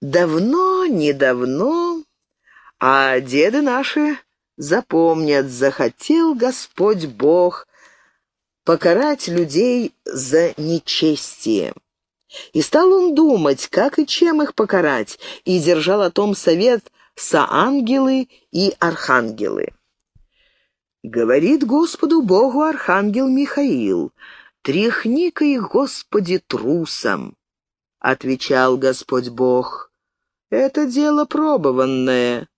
Давно, недавно, а деды наши запомнят, захотел Господь Бог покарать людей за нечестие. И стал он думать, как и чем их покарать, и держал о том совет соангелы и архангелы. Говорит Господу Богу архангел Михаил, «Тряхни-ка их, Господи, трусом!» Отвечал Господь Бог, «Это дело пробованное.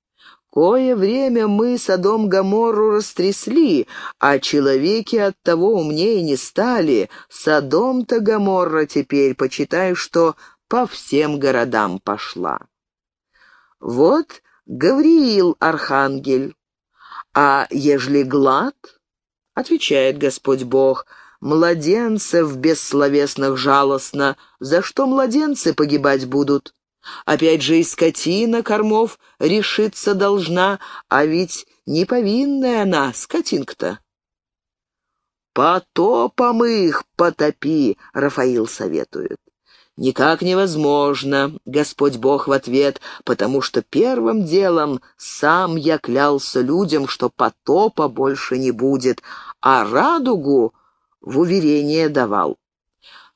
Кое время мы Содом Гоморру растрясли, а человеки от того умнее не стали. Содом-то Гоморра теперь, почитай, что по всем городам пошла. Вот Гавриил Архангель. А ежели глад, отвечает Господь Бог, младенцев бессловесных жалостно, за что младенцы погибать будут? Опять же и скотина кормов решиться должна, а ведь не повинная она, скотинка-то. «Потопом их потопи», — Рафаил советует. «Никак невозможно», — Господь Бог в ответ, «потому что первым делом сам я клялся людям, что потопа больше не будет, а радугу в уверение давал.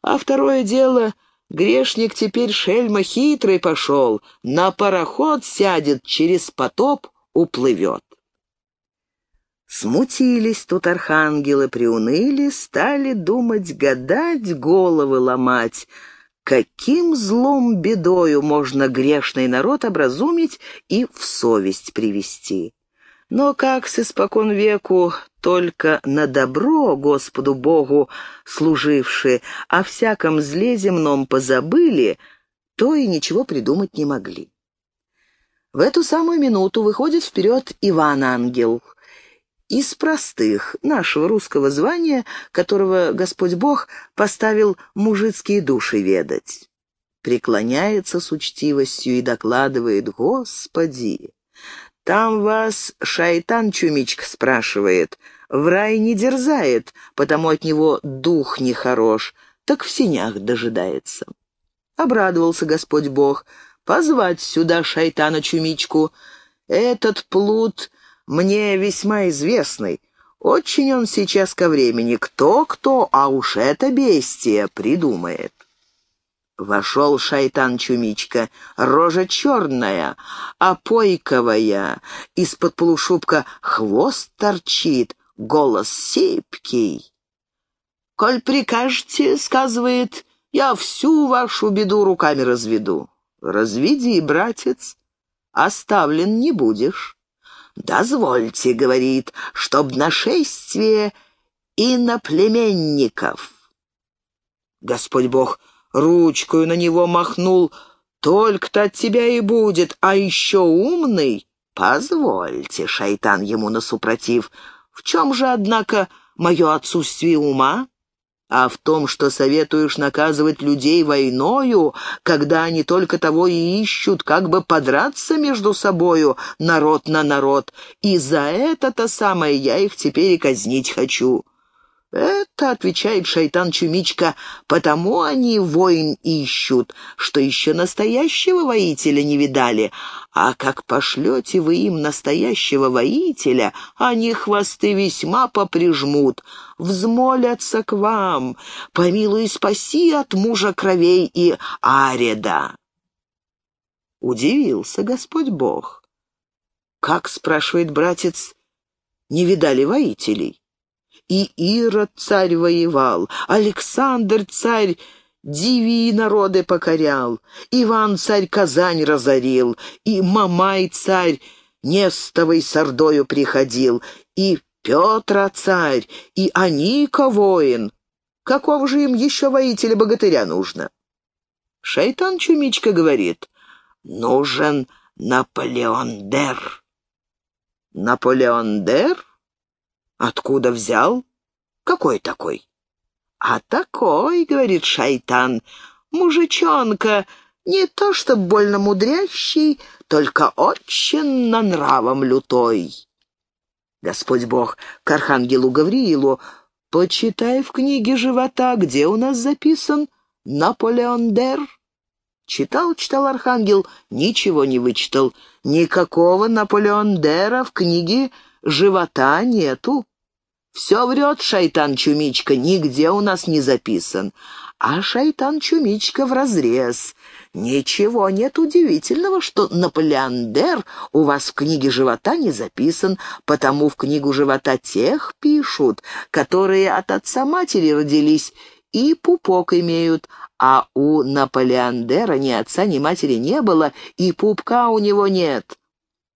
А второе дело Грешник теперь шельма хитрый пошел, на пароход сядет, через потоп уплывет. Смутились тут архангелы, приуныли, стали думать, гадать, головы ломать. Каким злом бедою можно грешный народ образумить и в совесть привести? Но как с испокон веку только на добро Господу Богу служившие, о всяком зле земном позабыли, то и ничего придумать не могли. В эту самую минуту выходит вперед Иван-ангел, из простых, нашего русского звания, которого Господь Бог поставил мужицкие души ведать. Преклоняется с учтивостью и докладывает «Господи, там вас шайтан Чумичка спрашивает. В рай не дерзает, потому от него дух нехорош, так в синях дожидается. Обрадовался Господь Бог. Позвать сюда шайтана Чумичку. Этот плут мне весьма известный. Очень он сейчас ко времени. Кто-кто, а уж это бестия придумает. Вошел шайтан-чумичка, рожа черная, опойковая, из-под полушубка хвост торчит, голос сипкий. «Коль прикажете, — сказывает, — я всю вашу беду руками разведу. Разведи, братец, оставлен не будешь. Дозвольте, — говорит, — чтоб нашествие иноплеменников». Господь Бог — ручкою на него махнул. «Только-то от тебя и будет, а еще умный?» «Позвольте, шайтан ему насупротив, в чем же, однако, мое отсутствие ума?» а в том, что советуешь наказывать людей войною, когда они только того и ищут, как бы подраться между собою, народ на народ, и за это-то самое я их теперь и казнить хочу. «Это, — отвечает шайтан Чумичка, — потому они воин ищут, что еще настоящего воителя не видали, а как пошлете вы им настоящего воителя, они хвосты весьма поприжмут, взмолятся к вам, помилуй спаси от мужа кровей и ареда». Удивился Господь Бог. «Как, — спрашивает братец, — не видали воителей?» И Ирод царь воевал, Александр царь Дивии народы покорял, Иван царь Казань разорил, и Мамай царь Нестовой с Ордою приходил, и Петра царь, и Аника воин. Какого же им еще воителя-богатыря нужно? Шайтан Чумичка говорит, нужен Наполеон Дер. Наполеон? Откуда взял? Какой такой? А такой, говорит шайтан, мужичонка, не то что больно мудрящий, только очень на нравом лютой. Господь Бог к архангелу Гавриилу, почитай в книге живота, где у нас записан Наполеон Дер. Читал, читал архангел, ничего не вычитал. Никакого Наполеондера в книге живота нету. Все врет шайтан-чумичка, нигде у нас не записан. А шайтан-чумичка вразрез. Ничего нет удивительного, что Наполеондер у вас в книге живота не записан, потому в книгу живота тех пишут, которые от отца-матери родились и пупок имеют, а у Наполеондера ни отца, ни матери не было, и пупка у него нет.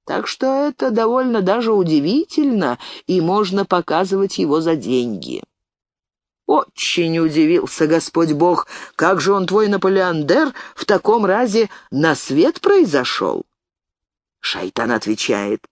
Так что это довольно даже удивительно, и можно показывать его за деньги. Очень удивился Господь Бог, как же он, твой Наполеондер, в таком разе на свет произошел? Шайтан отвечает,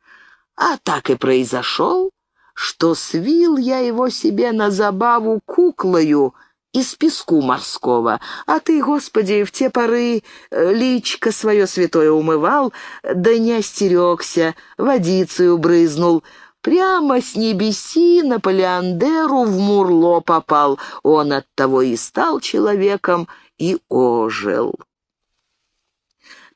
а так и произошел, что свил я его себе на забаву куклою — из песку морского, а ты, Господи, в те поры э, личко свое святое умывал, да не остерегся, водицею брызнул». Прямо с небеси на Палеандеру в Мурло попал. Он от того и стал человеком, и ожил.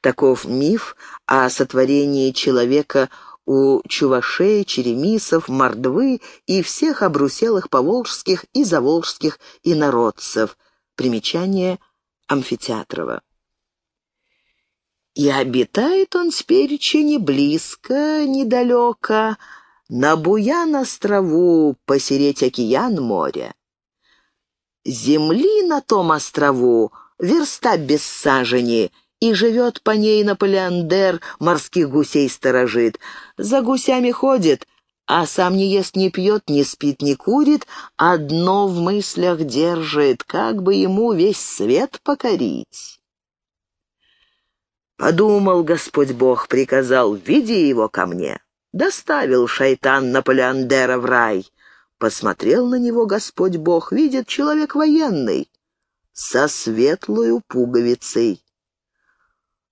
Таков миф о сотворении человека у чувашей, черемисов, мордвы и всех обруселых поволжских и заволжских инородцев. Примечание Амфитеатрова. И обитает он спереча не близко, недалеко, на Буян-острову посереть океан моря. Земли на том острову верста без сажени, и живет по ней Наполеондер, морских гусей сторожит. За гусями ходит, а сам не ест, не пьет, не спит, не курит, одно в мыслях держит, как бы ему весь свет покорить. Подумал Господь Бог, приказал, веди его ко мне. Доставил шайтан Наполеондера в рай. Посмотрел на него Господь Бог, видит человек военный, со светлую пуговицей.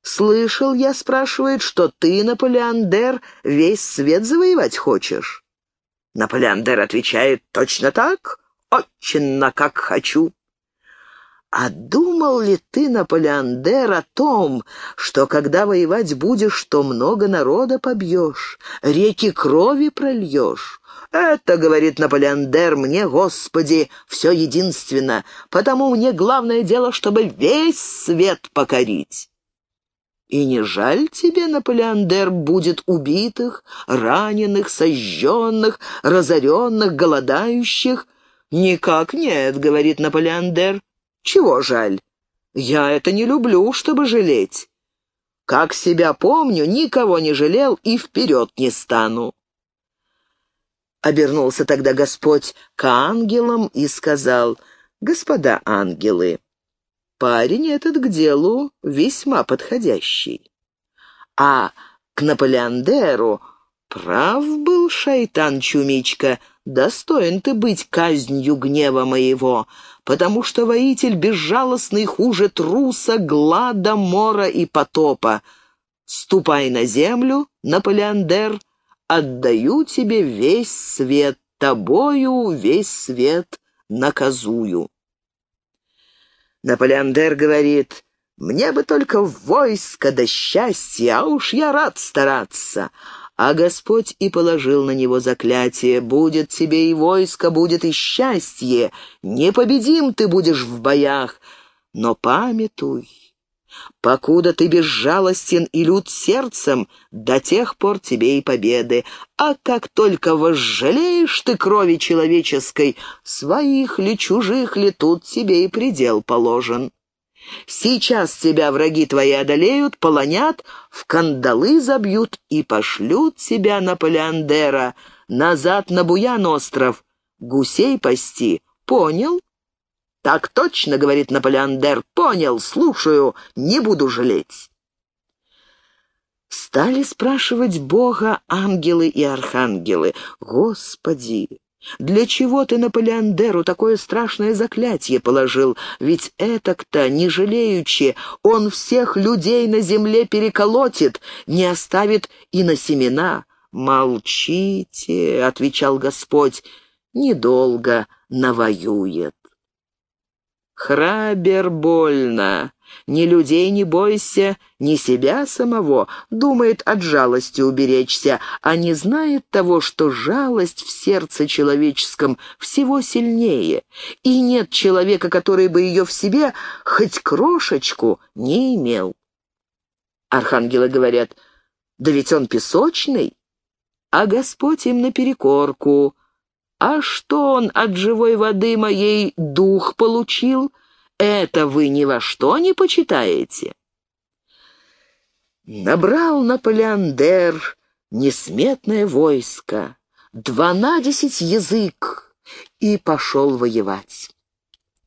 «Слышал я, — спрашивает, — что ты, Наполеондер, весь свет завоевать хочешь?» Наполеондер отвечает, «Точно так, очень на как хочу». А думал ли ты, Наполеондер, о том, что когда воевать будешь, то много народа побьешь, реки крови прольешь? Это, говорит Наполеондер, мне, Господи, все единственно, потому мне главное дело, чтобы весь свет покорить. И не жаль тебе, Наполеондер, будет убитых, раненых, сожженных, разоренных, голодающих? Никак нет, говорит Наполеондер. Чего жаль? Я это не люблю, чтобы жалеть. Как себя помню, никого не жалел и вперед не стану. Обернулся тогда Господь к ангелам и сказал, «Господа ангелы, парень этот к делу весьма подходящий. А к Наполеондеру прав был шайтан-чумичка, достоин ты быть казнью гнева моего, потому что воитель безжалостный хуже труса, глада, мора и потопа. Ступай на землю, Наполеондер, отдаю тебе весь свет, тобою весь свет наказую. Наполеондер говорит, «Мне бы только войско да счастье, а уж я рад стараться». А Господь и положил на него заклятие, «Будет тебе и войско, будет и счастье, непобедим ты будешь в боях, но памятуй, Покуда ты безжалостен и лют сердцем, до тех пор тебе и победы. А как только возжалеешь ты крови человеческой, своих ли, чужих ли, тут тебе и предел положен. Сейчас тебя враги твои одолеют, полонят, в кандалы забьют и пошлют тебя на Полиандера, назад на Буян-остров, гусей пасти. Понял? «Так точно», — говорит Наполеон Дер, — «понял, слушаю, не буду жалеть». Стали спрашивать Бога ангелы и архангелы. «Господи, для чего ты Наполеондеру такое страшное заклятие положил? Ведь этак-то, не жалеючи, он всех людей на земле переколотит, не оставит и на семена». «Молчите», — отвечал Господь, — «недолго навоюет». Храбер больно. Ни людей не бойся, ни себя самого, думает от жалости уберечься, а не знает того, что жалость в сердце человеческом всего сильнее, и нет человека, который бы ее в себе хоть крошечку не имел. Архангелы говорят, да ведь он песочный, а Господь им наперекорку. А что он от живой воды моей дух получил — это вы ни во что не почитаете. Набрал Наполеондер несметное войско, дванадесять язык, и пошел воевать.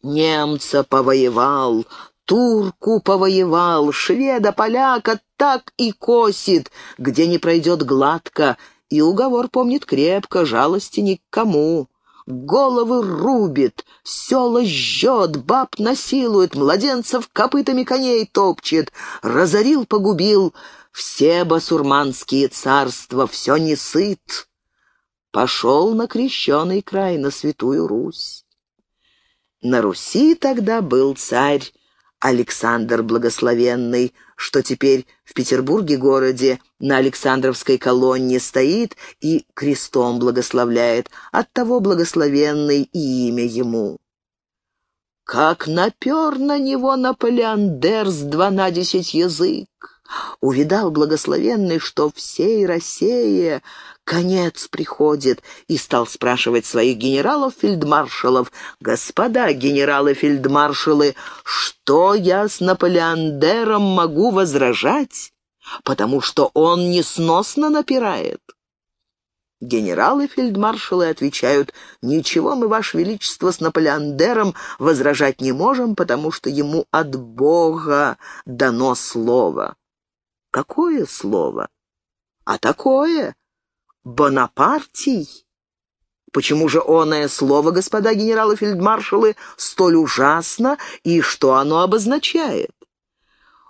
Немца повоевал, турку повоевал, шведа, поляка так и косит, где не пройдет гладко, и уговор помнит крепко, жалости ни к кому головы рубит, села жжет, баб насилует, младенцев копытами коней топчет, разорил, погубил все басурманские царства, все не сыт. Пошел на крещеный край, на святую Русь. На Руси тогда был царь Александр Благословенный, что теперь в Петербурге городе на Александровской колонне стоит и крестом благословляет, оттого благословенный и имя ему. Как напер на него Наполеон Дерс дванадесять язык! Увидал благословенный, что всей России конец приходит, и стал спрашивать своих генералов-фельдмаршалов, «Господа генералы-фельдмаршалы, что я с Наполеондером могу возражать, потому что он несносно напирает?» Генералы-фельдмаршалы отвечают, «Ничего мы, Ваше Величество, с Наполеондером возражать не можем, потому что ему от Бога дано слово». Какое слово? А такое? Бонапартий? Почему же оное слово, господа генералы-фельдмаршалы, столь ужасно и что оно обозначает?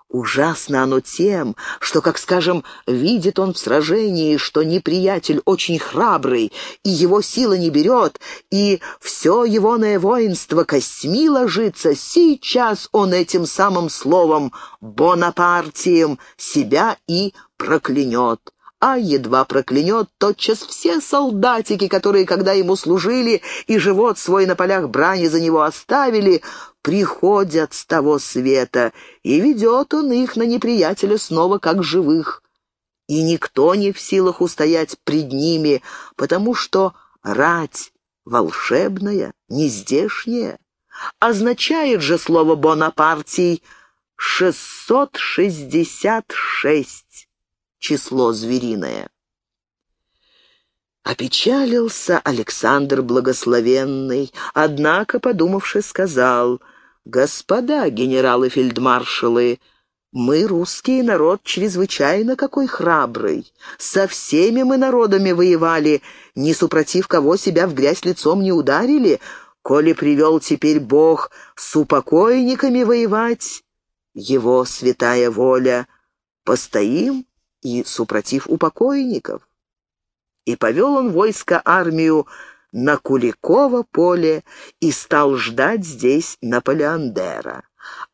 Ужасно оно тем, что, как скажем, видит он в сражении, что неприятель очень храбрый, и его сила не берет, и все егоное воинство костьми ложится, сейчас он этим самым словом «бонапартием» себя и проклянет а едва проклянет тотчас все солдатики, которые, когда ему служили и живот свой на полях брани за него оставили, приходят с того света, и ведет он их на неприятеля снова как живых. И никто не в силах устоять пред ними, потому что рать волшебная, нездешняя. Означает же слово «бонапартий» шестьсот шестьдесят шесть число звериное. Опечалился Александр Благословенный, однако, подумавши, сказал, «Господа генералы-фельдмаршалы, мы, русский народ, чрезвычайно какой храбрый. Со всеми мы народами воевали, не супротив кого себя в грязь лицом не ударили, коли привел теперь Бог с упокойниками воевать, его святая воля. Постоим и супротив упокойников. И повел он войско армию на Куликово поле и стал ждать здесь Наполеондера.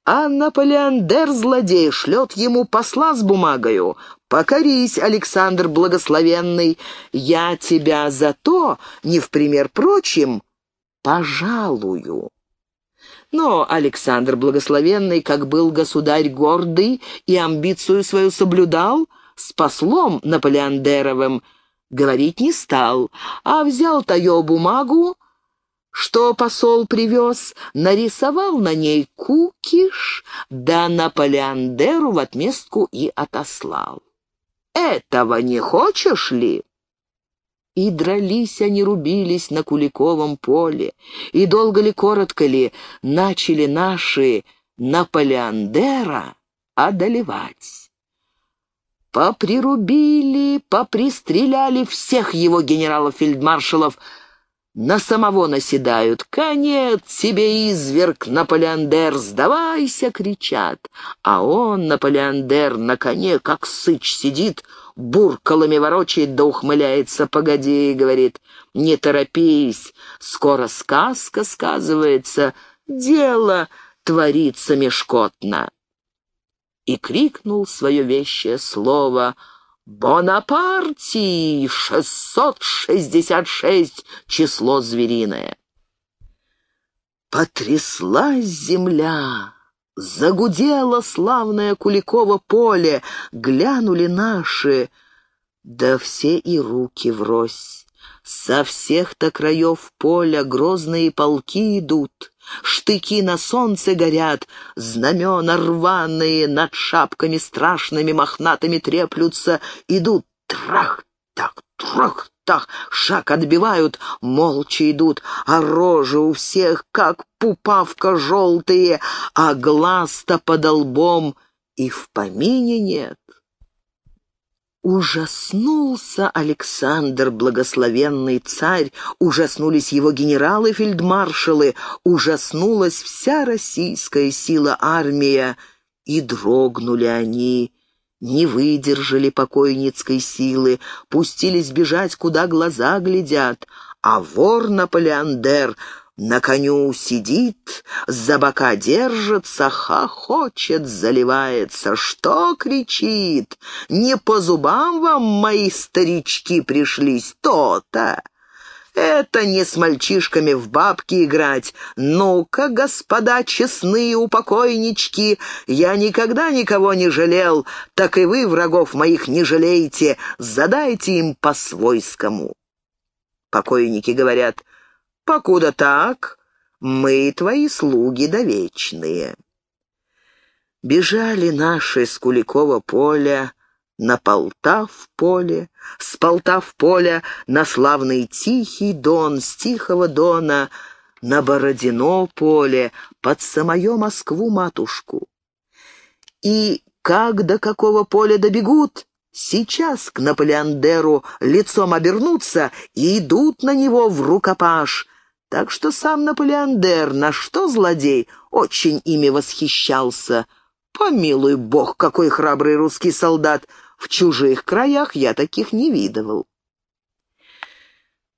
А Наполеондер, злодей, шлет ему посла с бумагою. «Покорись, Александр Благословенный, я тебя за то, не в пример прочим, пожалую». Но Александр Благословенный, как был государь гордый и амбицию свою соблюдал, с послом Наполеондеровым говорить не стал, а взял таю бумагу, что посол привез, нарисовал на ней кукиш, да Наполеондеру в отместку и отослал. «Этого не хочешь ли?» И дрались они, рубились на Куликовом поле, и долго ли, коротко ли, начали наши Наполеондера одолевать. Поприрубили, попристреляли всех его генералов-фельдмаршалов, на самого наседают. «Конец тебе, изверг, Наполеондер, сдавайся!» — кричат. А он, Наполеондер, на коне, как сыч, сидит, буркалами ворочает да ухмыляется. «Погоди», — говорит, — «не торопись, скоро сказка сказывается, дело творится мешкотно». И крикнул свое вещее слово «Бонапартий! 666! Число звериное!» Потряслась земля, загудело славное Куликово поле, глянули наши, да все и руки врозь. Со всех-то краев поля грозные полки идут, Штыки на солнце горят, знамена рваные Над шапками страшными мохнатыми треплются, Идут трах-так, трах-так, шаг отбивают, Молча идут, а рожи у всех, как пупавка желтые, А глаз-то под лбом и в помине нет. Ужаснулся Александр, благословенный царь, ужаснулись его генералы-фельдмаршалы, ужаснулась вся российская сила армия, и дрогнули они, не выдержали покойницкой силы, пустились бежать, куда глаза глядят, а вор Наполеондер на коню сидит, за бока держится, хохочет, заливается. Что кричит? Не по зубам вам мои старички пришлись, то-то. Это не с мальчишками в бабки играть. Ну-ка, господа честные упокойнички, я никогда никого не жалел, так и вы врагов моих не жалеете, задайте им по-свойскому. Покойники говорят — Покуда так, мы твои слуги довечные. Бежали наши с Куликова поля на Полтав поле, с Полтав поля на славный Тихий Дон, с Тихого Дона на Бородино поле, под самое Москву-матушку. И как до какого поля добегут, сейчас к Наполеондеру лицом обернутся и идут на него в рукопаш — так что сам Наполеондер, на что злодей, очень ими восхищался. Помилуй бог, какой храбрый русский солдат! В чужих краях я таких не видывал.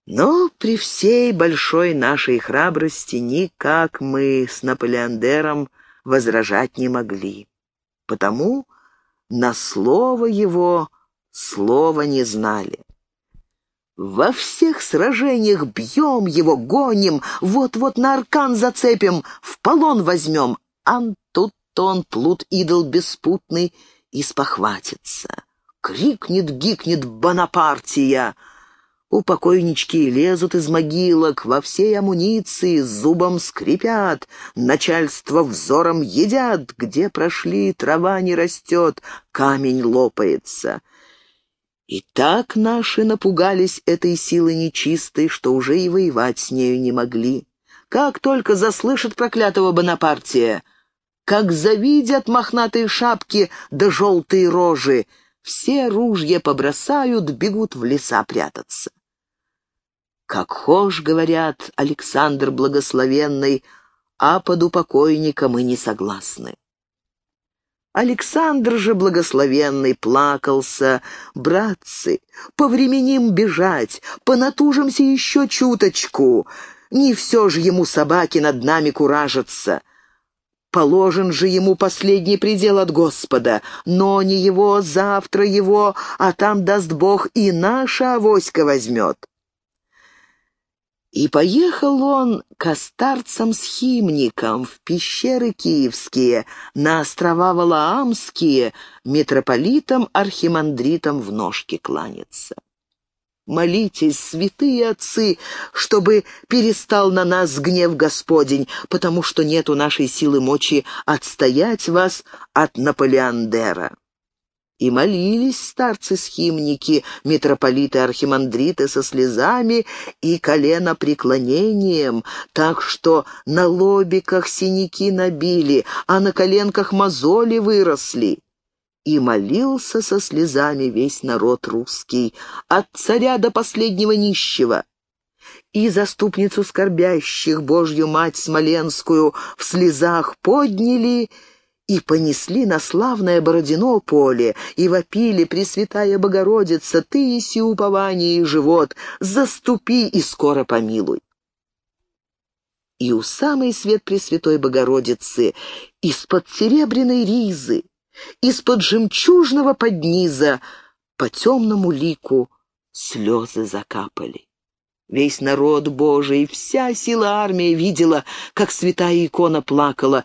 Но при всей большой нашей храбрости никак мы с Наполеондером возражать не могли. Потому на слово его слова не знали. Во всех сражениях бьем его, гоним, вот-вот на аркан зацепим, в полон возьмем. Ан тут он, плут идол беспутный, и спохватится. Крикнет, гикнет Бонапартия. У покойнички лезут из могилок, во всей амуниции зубом скрипят, начальство взором едят, где прошли, трава не растет, камень лопается. И так наши напугались этой силы нечистой, что уже и воевать с нею не могли. Как только заслышат проклятого Бонапартия, как завидят мохнатые шапки да желтые рожи, все ружья побросают, бегут в леса прятаться. Как хошь, говорят, Александр Благословенный, а под упокойника мы не согласны. Александр же благословенный плакался. «Братцы, повременим бежать, понатужимся еще чуточку. Не все же ему собаки над нами куражатся. Положен же ему последний предел от Господа, но не его, завтра его, а там, даст Бог, и наша авоська возьмет». И поехал он к старцам-схимникам в пещеры киевские, на острова Валаамские, митрополитам-архимандритам в ножки кланяться. Молитесь, святые отцы, чтобы перестал на нас гнев Господень, потому что нет у нашей силы мочи отстоять вас от Наполеондера. И молились старцы-схимники, митрополиты-архимандриты со слезами и коленопреклонением, так что на лобиках синяки набили, а на коленках мозоли выросли. И молился со слезами весь народ русский, от царя до последнего нищего. И заступницу скорбящих, Божью мать Смоленскую, в слезах подняли — и понесли на славное Бородино поле, и вопили, Пресвятая Богородица, ты иси упование и живот, заступи и скоро помилуй. И у самой свет Пресвятой Богородицы из-под серебряной ризы Из-под жемчужного подниза по темному лику слезы закапали. Весь народ Божий, вся сила армии видела, как святая икона плакала,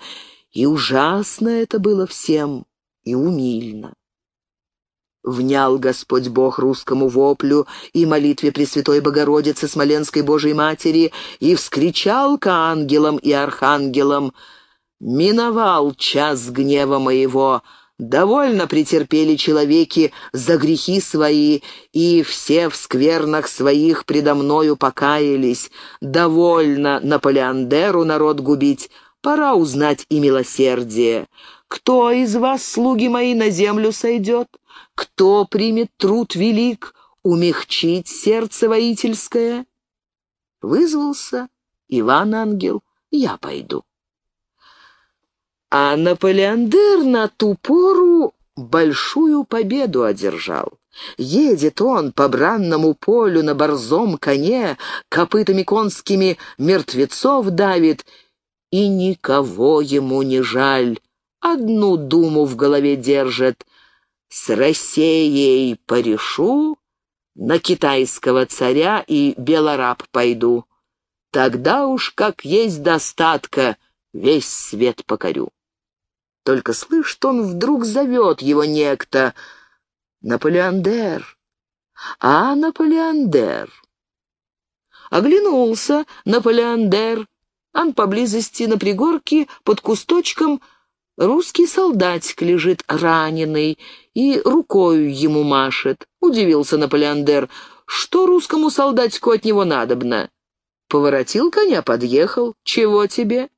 и ужасно это было всем, и умильно. Внял Господь Бог русскому воплю и молитве Пресвятой Богородицы Смоленской Божией Матери и вскричал к ангелам и архангелам «Миновал час гнева моего, довольно претерпели человеки за грехи свои, и все в сквернах своих предо мною покаялись, довольно Наполеондеру народ губить, пора узнать и милосердие. Кто из вас, слуги мои, на землю сойдет?» Кто примет труд велик, умягчить сердце воительское? Вызвался Иван-ангел, я пойду. А Наполеондер на ту пору большую победу одержал. Едет он по бранному полю на борзом коне, копытами конскими мертвецов давит, и никого ему не жаль. Одну думу в голове держит с Россией порешу, на китайского царя и белораб пойду. Тогда уж, как есть достатка, весь свет покорю. Только слышит он, вдруг зовет его некто Наполеондер. А Наполеондер? Оглянулся Наполеондер. Он поблизости на пригорке под кусточком Русский солдатик лежит раненый и рукою ему машет. Удивился Наполеондер, что русскому солдатику от него надобно. Поворотил коня, подъехал. Чего тебе?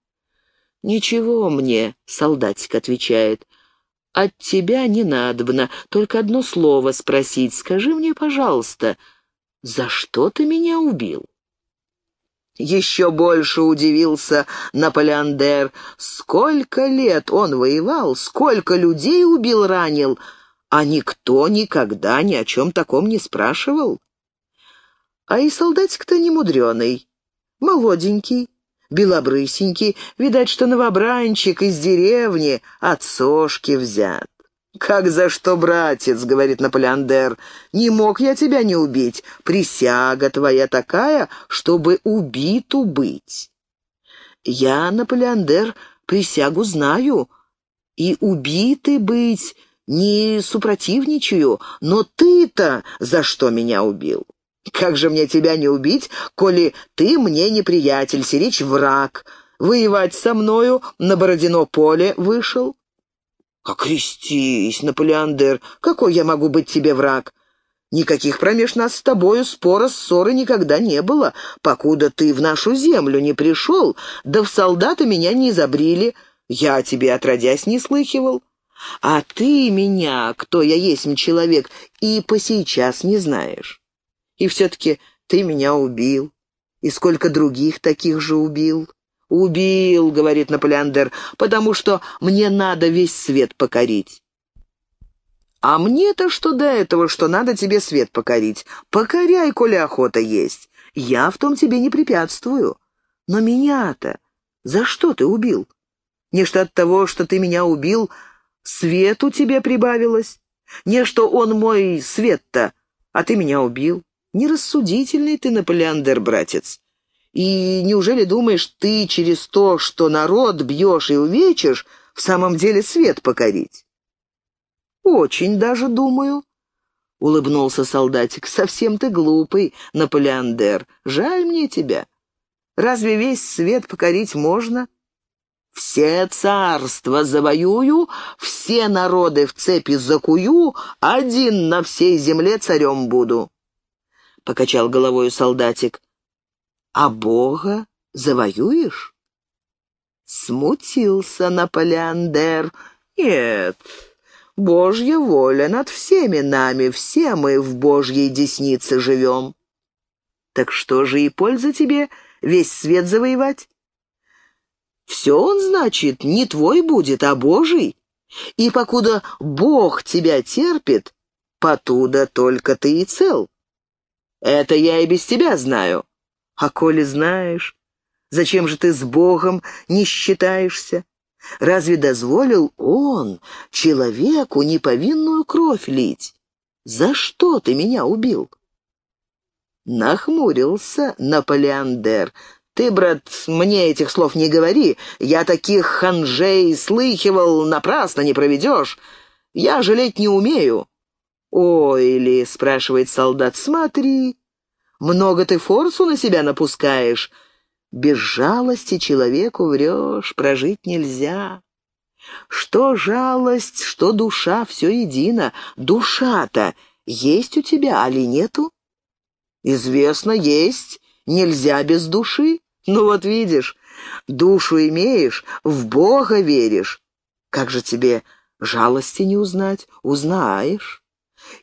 «Ничего мне», — солдатик отвечает. «От тебя не надобно, только одно слово спросить. Скажи мне, пожалуйста, за что ты меня убил?» Еще больше удивился Наполеондер. Сколько лет он воевал, сколько людей убил, ранил, а никто никогда ни о чем таком не спрашивал. А и солдатик-то не мудреный, молоденький, белобрысенький, видать, что новобранчик из деревни от сошки взят. «Как за что, братец?» — говорит Наполеондер. «Не мог я тебя не убить. Присяга твоя такая, чтобы убиту быть». «Я, Наполеондер, присягу знаю, и убитый быть не супротивничаю, но ты-то за что меня убил? Как же мне тебя не убить, коли ты мне неприятель, сиречь враг, воевать со мною на Бородино поле вышел?» «Окрестись, Наполеондер, какой я могу быть тебе враг? Никаких промеж нас с тобою спора, ссоры никогда не было, покуда ты в нашу землю не пришел, да в солдаты меня не забрили, я тебе отродясь не слыхивал. А ты меня, кто я есть человек, и по сейчас не знаешь. И все-таки ты меня убил, и сколько других таких же убил». «Убил», — говорит Наполеондер, — «потому что мне надо весь свет покорить». «А мне-то что до этого, что надо тебе свет покорить? Покоряй, коли охота есть. Я в том тебе не препятствую. Но меня-то за что ты убил? Не что от того, что ты меня убил, свету тебе прибавилось? Не что он мой свет-то, а ты меня убил? Нерассудительный ты, Наполеондер, братец. И неужели думаешь, ты через то, что народ бьешь и увечишь, в самом деле свет покорить?» «Очень даже думаю», — улыбнулся солдатик. «Совсем ты глупый, Наполеондер. Жаль мне тебя. Разве весь свет покорить можно?» «Все царства завоюю, все народы в цепи закую, один на всей земле царем буду», — покачал головою солдатик а Бога завоюешь?» Смутился Наполеондер. «Нет, Божья воля над всеми нами, все мы в Божьей деснице живем». «Так что же и польза тебе весь свет завоевать?» «Все он, значит, не твой будет, а Божий. И покуда Бог тебя терпит, потуда только ты и цел. Это я и без тебя знаю. А коли знаешь, зачем же ты с Богом не считаешься? Разве дозволил он человеку неповинную кровь лить? За что ты меня убил?» Нахмурился Наполеондер. «Ты, брат, мне этих слов не говори. Я таких ханжей слыхивал, напрасно не проведешь. Я жалеть не умею». «Ой ли?» — спрашивает солдат. «Смотри, много ты форсу на себя напускаешь. Без жалости человеку врешь, прожить нельзя». Что жалость, что душа, все едино. Душа-то есть у тебя, али нету? Известно, есть. Нельзя без души. Ну вот видишь, душу имеешь, в Бога веришь. Как же тебе жалости не узнать? Узнаешь.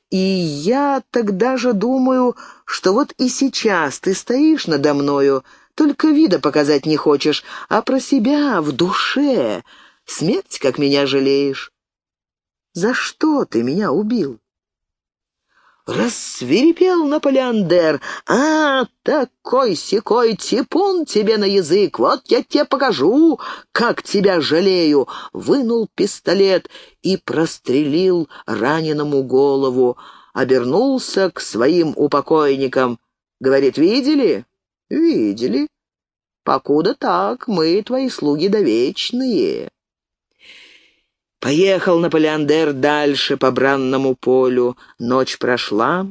И я тогда же думаю, что вот и сейчас ты стоишь надо мною, только вида показать не хочешь, а про себя в душе. Смерть, как меня жалеешь. За что ты меня убил? Рассверепел Наполеондер. «А, такой-сякой типун тебе на язык! Вот я тебе покажу, как тебя жалею!» Вынул пистолет и прострелил раненому голову. Обернулся к своим упокойникам. Говорит, «Видели?» «Видели. Покуда так, мы твои слуги довечные». Поехал Наполеондер дальше по бранному полю. Ночь прошла.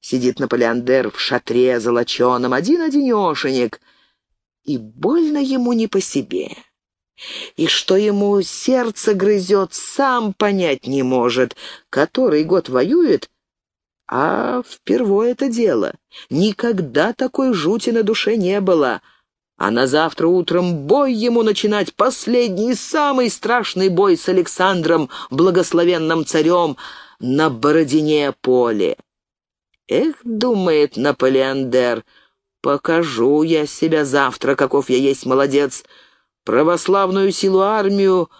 Сидит Наполеондер в шатре золоченом, один-одинешенек. И больно ему не по себе. И что ему сердце грызет, сам понять не может. Который год воюет, а впервые это дело. Никогда такой жути на душе не было — а на завтра утром бой ему начинать, последний, самый страшный бой с Александром, благословенным царем, на Бородине поле. Эх, думает Наполеондер, покажу я себя завтра, каков я есть молодец, православную силу армию,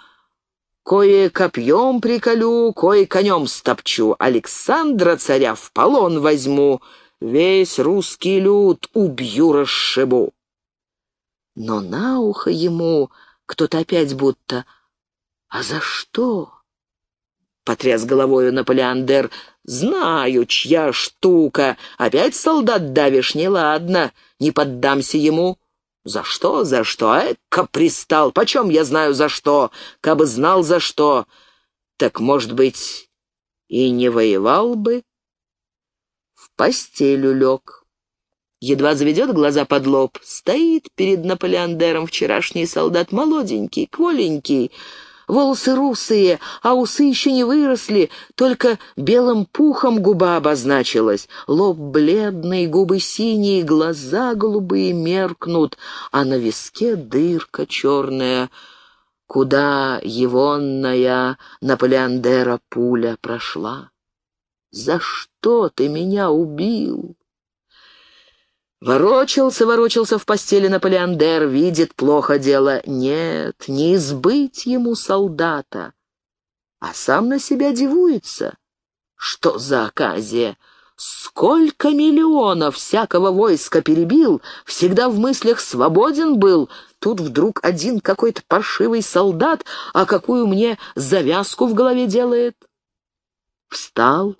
кое копьем приколю, кое конем стопчу, Александра царя в полон возьму, весь русский люд убью, расшибу. Но на ухо ему кто-то опять будто «А за что?» Потряс головою Наполеондер. «Знаю, чья штука. Опять солдат давишь, неладно. Не поддамся ему». «За что, за что? Эка пристал. Почем я знаю, за что? Кабы знал, за что. Так, может быть, и не воевал бы?» В постель улег. Едва заведет глаза под лоб, стоит перед Наполеондером вчерашний солдат, молоденький, кволенький, волосы русые, а усы еще не выросли, только белым пухом губа обозначилась, лоб бледный, губы синие, глаза голубые меркнут, а на виске дырка черная, куда егонная Наполеондера пуля прошла. «За что ты меня убил?» Ворочался, ворочался в постели Наполеондер, видит плохо дело. Нет, не избыть ему солдата. А сам на себя дивуется. Что за оказия? Сколько миллионов всякого войска перебил, всегда в мыслях свободен был. Тут вдруг один какой-то паршивый солдат, а какую мне завязку в голове делает? Встал,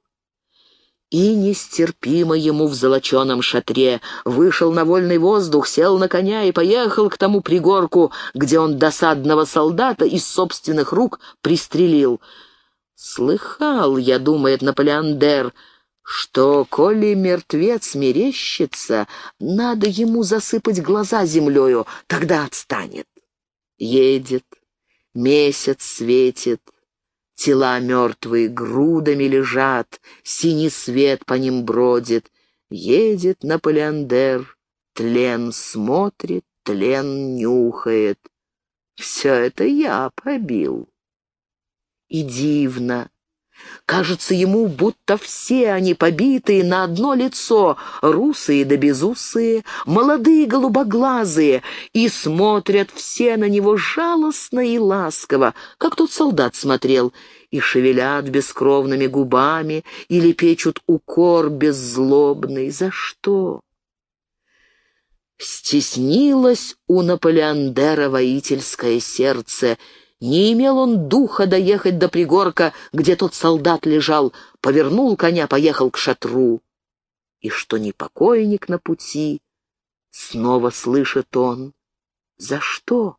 и нестерпимо ему в золоченом шатре. Вышел на вольный воздух, сел на коня и поехал к тому пригорку, где он досадного солдата из собственных рук пристрелил. «Слыхал, я, — думает Наполеондер, — что, коли мертвец мерещится, надо ему засыпать глаза землею, тогда отстанет. Едет, месяц светит, Тела мертвые грудами лежат, синий свет по ним бродит. Едет Наполеондер, тлен смотрит, тлен нюхает. Все это я побил. И дивно, Кажется ему, будто все они побитые на одно лицо, русые да безусые, молодые голубоглазые, и смотрят все на него жалостно и ласково, как тот солдат смотрел, и шевелят бескровными губами, или печут укор беззлобный. За что? Стеснилось у Наполеондера воительское сердце — Не имел он духа доехать до пригорка, где тот солдат лежал, повернул коня, поехал к шатру. И что не покойник на пути, снова слышит он. За что?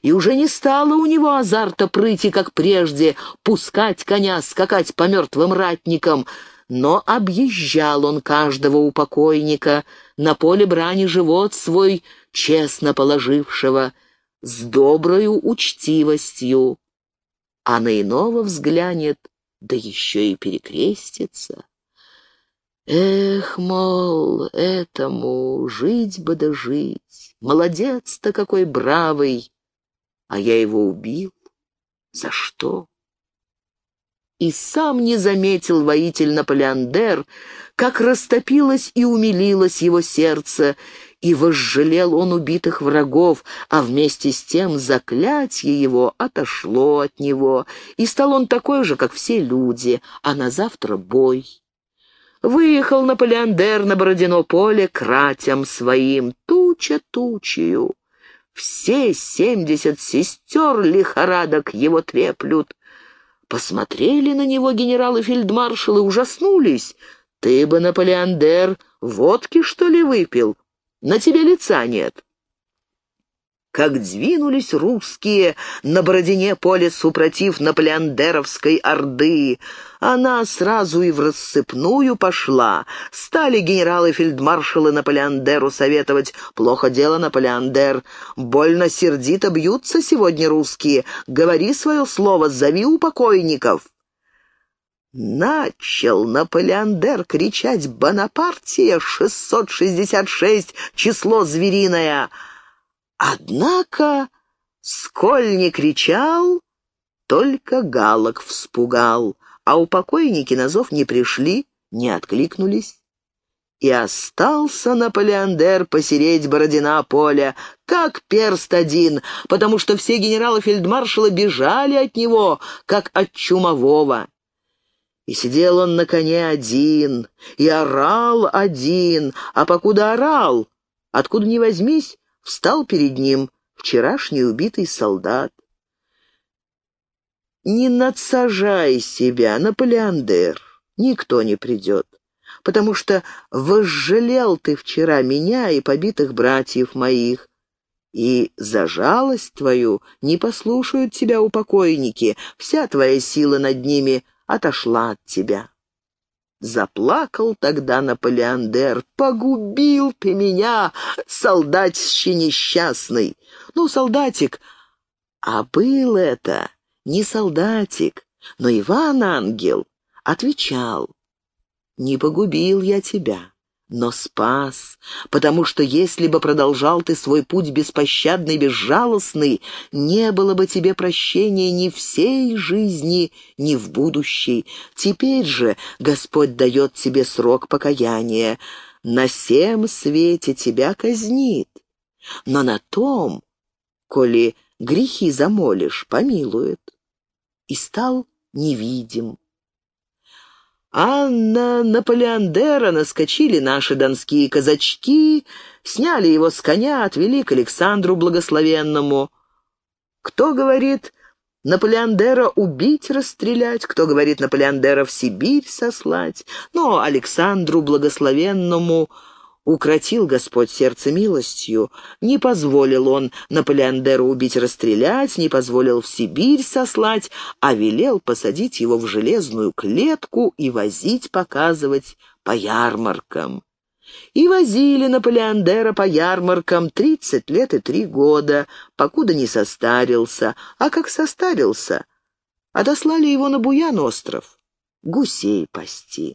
И уже не стало у него азарта прыти, как прежде, пускать коня, скакать по мертвым ратникам, но объезжал он каждого упокойника, на поле брани живот свой честно положившего, с доброю учтивостью, а на иного взглянет, да еще и перекрестится. Эх, мол, этому жить бы да жить, молодец-то какой бравый, а я его убил. За что? и сам не заметил воитель Наполеондер, как растопилось и умилилось его сердце, и возжалел он убитых врагов, а вместе с тем заклятие его отошло от него, и стал он такой же, как все люди, а на завтра бой. Выехал Наполеондер на Бородино поле кратям своим, туча тучью. Все семьдесят сестер лихорадок его треплют, Посмотрели на него генералы-фельдмаршалы, ужаснулись. «Ты бы, Наполеондер, водки, что ли, выпил? На тебе лица нет» как двинулись русские на Бородине поле супротив Наполеондеровской орды. Она сразу и в рассыпную пошла. Стали генералы-фельдмаршалы Наполеондеру советовать. Плохо дело, Наполеондер. Больно сердито бьются сегодня русские. Говори свое слово, зови упокойников. Начал Наполеондер кричать «Бонапартия! 666! Число звериное!» Однако, сколь не кричал, только галок вспугал, а у покойники на зов не пришли, не откликнулись. И остался Наполеондер посереть Бородина поля, как перст один, потому что все генералы-фельдмаршалы бежали от него, как от чумового. И сидел он на коне один, и орал один, а покуда орал, откуда ни возьмись, встал перед ним вчерашний убитый солдат. «Не надсажай себя, Наполеондер, никто не придет, потому что возжалел ты вчера меня и побитых братьев моих, и за жалость твою не послушают тебя упокойники, вся твоя сила над ними отошла от тебя». Заплакал тогда Наполеондер. «Погубил ты меня, солдатище несчастный!» «Ну, солдатик, а был это не солдатик, но Иван-ангел отвечал. «Не погубил я тебя, но спас, потому что если бы продолжал ты свой путь беспощадный, безжалостный, не было бы тебе прощения ни всей жизни, ни в будущей. Теперь же Господь дает тебе срок покаяния, на всем свете тебя казнит, но на том, коли грехи замолишь, помилует. И стал невидим. А на Наполеондера наскочили наши донские казачки, сняли его с коня, отвели к Александру Благословенному. Кто говорит, Наполеондера убить, расстрелять, кто говорит, Наполеондера в Сибирь сослать, но Александру Благословенному Укротил Господь сердце милостью, не позволил он Наполеондеру убить расстрелять, не позволил в Сибирь сослать, а велел посадить его в железную клетку и возить показывать по ярмаркам. И возили Наполеондера по ярмаркам тридцать лет и три года, покуда не состарился, а как состарился, отослали его на Буян остров, гусей пасти.